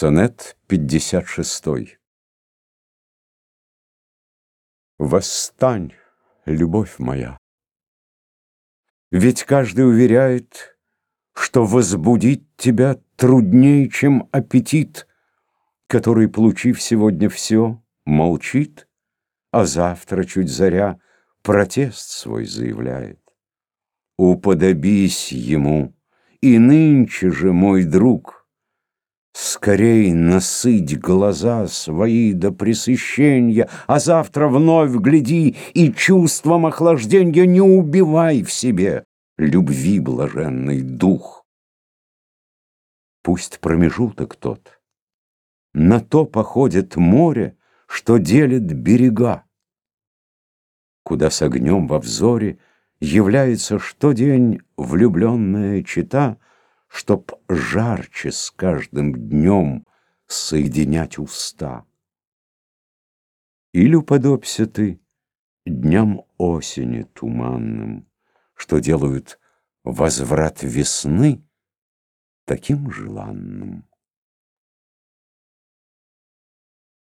Сонет 56 Восстань, любовь моя! Ведь каждый уверяет, что возбудить тебя труднее, чем аппетит, который, получив сегодня все, молчит, а завтра, чуть заря, протест свой заявляет. Уподобись ему, и нынче же, мой друг, Скорей насыть глаза свои до пресыщения, А завтра вновь гляди и чувством охлаждения Не убивай в себе любви блаженный дух. Пусть промежуток тот, на то походит море, Что делит берега, Куда с огнем во взоре Является что день влюбленная чита — Чтоб жарче с каждым днем соединять уста. Или уподобься ты дням осени туманным, Что делают возврат весны таким желанным.